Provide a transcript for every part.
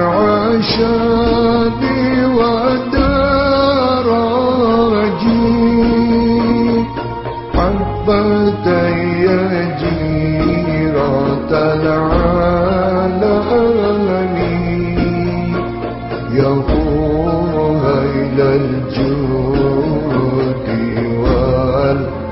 عشاني ودرجي حبتي جيرة العالم يفور إلى الجود والحب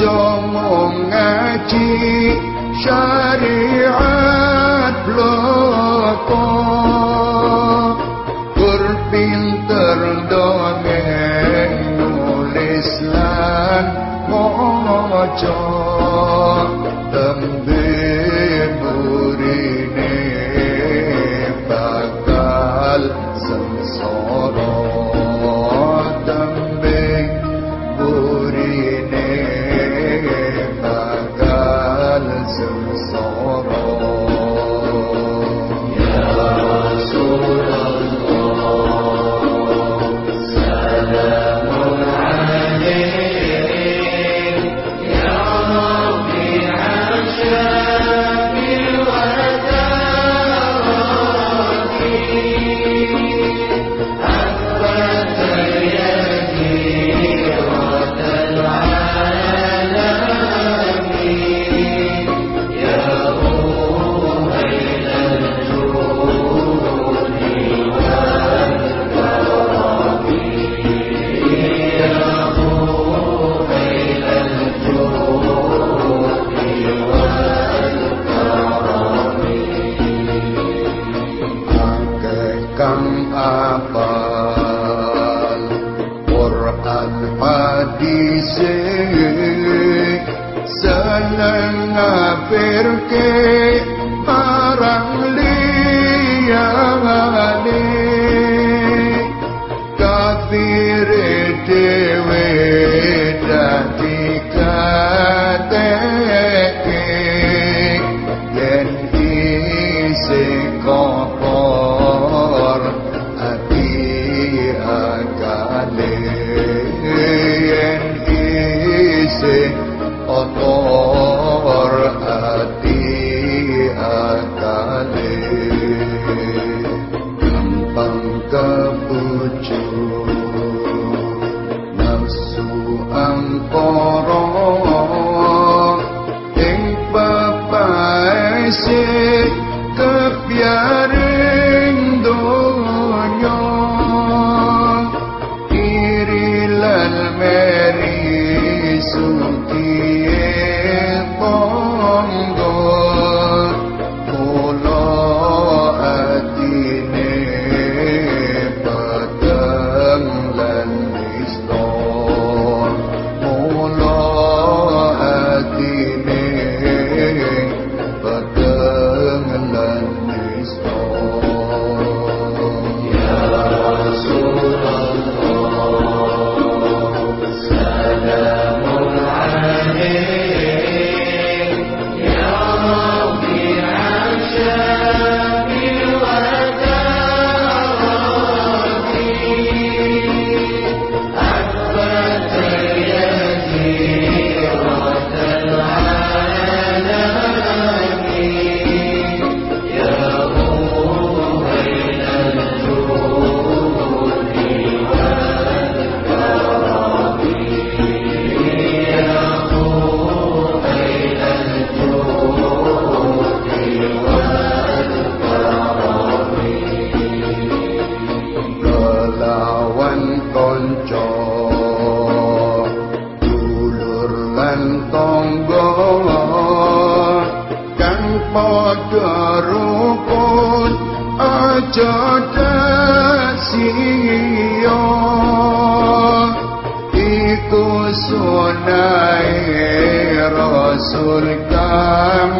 aja mung ngaji syariat bloko. Kur pinter dongeng nulis lan maca. Tembe nada, Sampai وسلام siyo iku sunai rasul kang